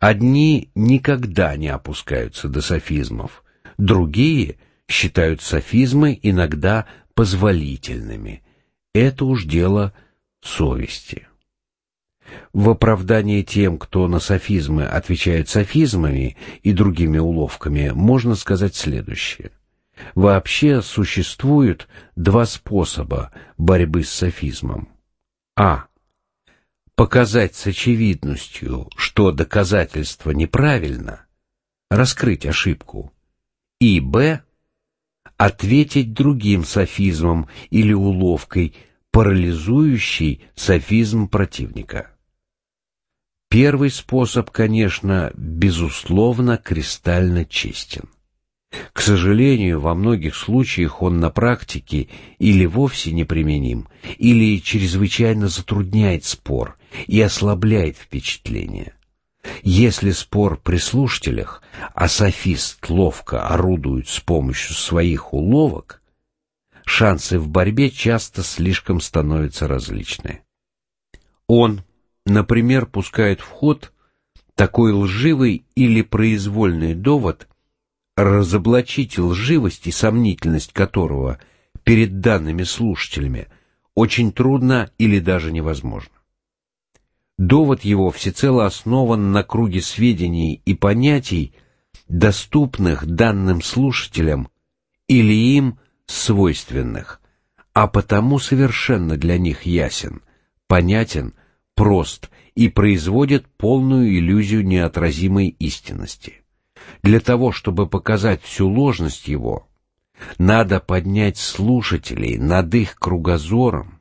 Одни никогда не опускаются до софизмов, другие считают софизмы иногда позволительными. Это уж дело совести. В оправдание тем, кто на софизмы отвечает софизмами и другими уловками, можно сказать следующее. Вообще существует два способа борьбы с софизмом. А. Показать с очевидностью, что доказательство неправильно, раскрыть ошибку. И Б. Ответить другим софизмом или уловкой, парализующий софизм противника. Первый способ, конечно, безусловно, кристально честен. К сожалению, во многих случаях он на практике или вовсе неприменим, или чрезвычайно затрудняет спор и ослабляет впечатление. Если спор при слушателях, а софист ловко орудует с помощью своих уловок, шансы в борьбе часто слишком становятся различны. Он, например, пускает в ход такой лживый или произвольный довод, разоблачить лживость и сомнительность которого перед данными слушателями очень трудно или даже невозможно. Довод его всецело основан на круге сведений и понятий, доступных данным слушателям или им свойственных, а потому совершенно для них ясен, понятен, прост и производит полную иллюзию неотразимой истинности. Для того, чтобы показать всю ложность его, надо поднять слушателей над их кругозором,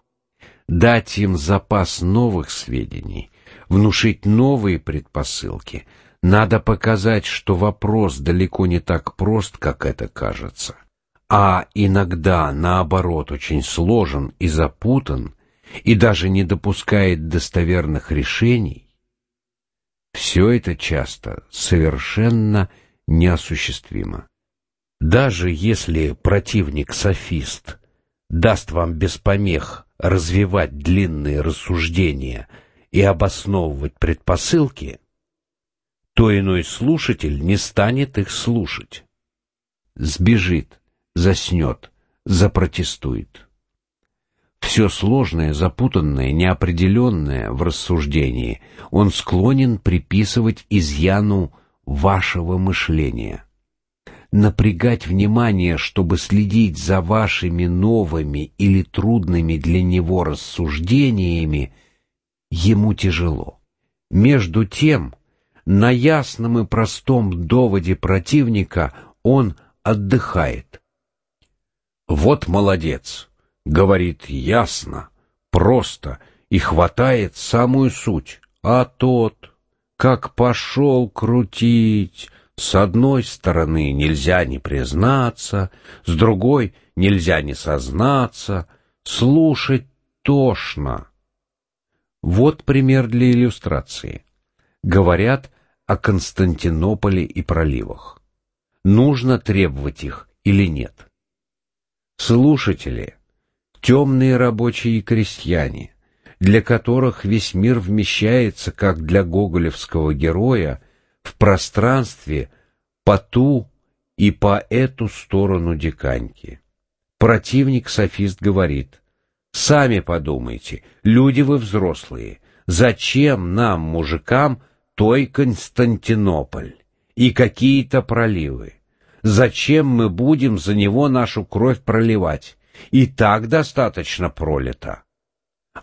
дать им запас новых сведений, внушить новые предпосылки. Надо показать, что вопрос далеко не так прост, как это кажется, а иногда, наоборот, очень сложен и запутан, и даже не допускает достоверных решений, все это часто совершенно неосуществимо. Даже если противник-софист даст вам без помех развивать длинные рассуждения и обосновывать предпосылки, то иной слушатель не станет их слушать. Сбежит, заснет, запротестует. Все сложное, запутанное, неопределенное в рассуждении он склонен приписывать изъяну вашего мышления. Напрягать внимание, чтобы следить за вашими новыми или трудными для него рассуждениями, ему тяжело. Между тем, на ясном и простом доводе противника он отдыхает. Вот молодец! говорит ясно, просто и хватает самую суть, а тот, как пошел крутить, с одной стороны нельзя не признаться, с другой нельзя не сознаться, слушать тошно. Вот пример для иллюстрации. Говорят о Константинополе и проливах. Нужно требовать их или нет? Слушатели темные рабочие и крестьяне, для которых весь мир вмещается, как для гоголевского героя, в пространстве по ту и по эту сторону диканьки. Противник-софист говорит, «Сами подумайте, люди вы взрослые, зачем нам, мужикам, той Константинополь и какие-то проливы? Зачем мы будем за него нашу кровь проливать? и так достаточно пролито.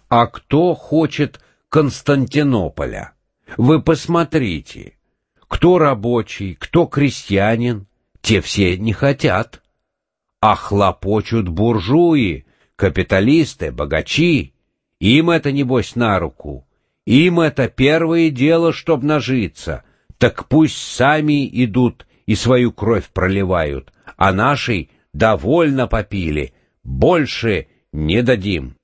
А кто хочет Константинополя? Вы посмотрите, кто рабочий, кто крестьянин, те все не хотят. А хлопочут буржуи, капиталисты, богачи. Им это, небось, на руку. Им это первое дело, чтоб нажиться. Так пусть сами идут и свою кровь проливают, а нашей довольно попили, больше не дадим.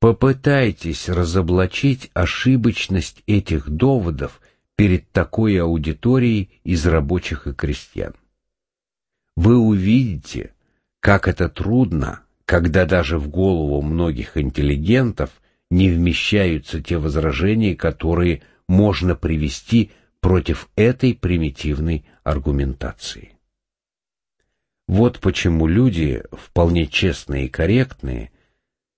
Попытайтесь разоблачить ошибочность этих доводов перед такой аудиторией из рабочих и крестьян. Вы увидите, как это трудно, когда даже в голову многих интеллигентов не вмещаются те возражения, которые можно привести против этой примитивной аргументации. Вот почему люди, вполне честные и корректные,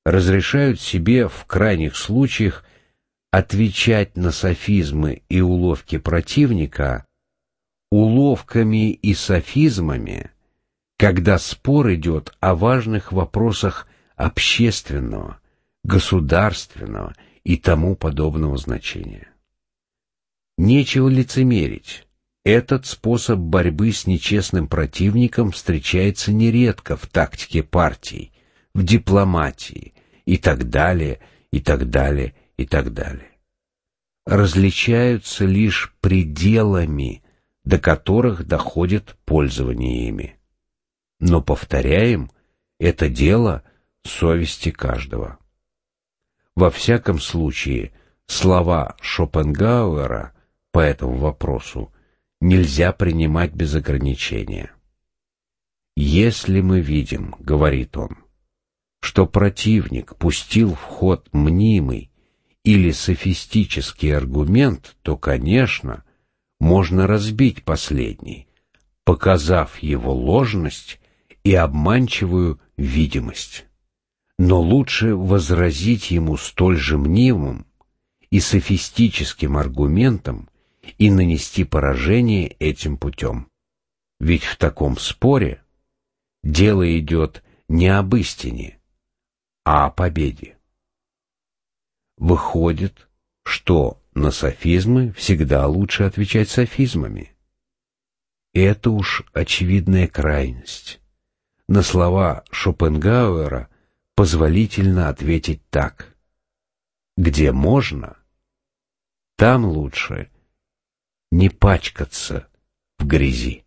разрешают себе в крайних случаях отвечать на софизмы и уловки противника уловками и софизмами, когда спор идет о важных вопросах общественного, государственного и тому подобного значения. Нечего лицемерить. Этот способ борьбы с нечестным противником встречается нередко в тактике партий, в дипломатии и так далее, и так далее, и так далее. Различаются лишь пределами, до которых доходит пользование ими. Но, повторяем, это дело совести каждого. Во всяком случае, слова Шопенгауэра по этому вопросу нельзя принимать без ограничения. «Если мы видим, — говорит он, — что противник пустил в ход мнимый или софистический аргумент, то, конечно, можно разбить последний, показав его ложность и обманчивую видимость. Но лучше возразить ему столь же мнимым и софистическим аргументом и нанести поражение этим путем. Ведь в таком споре дело идет не об истине, а о победе. Выходит, что на софизмы всегда лучше отвечать софизмами. Это уж очевидная крайность. На слова Шопенгауэра позволительно ответить так. Где можно, там лучше не пачкаться в грязи.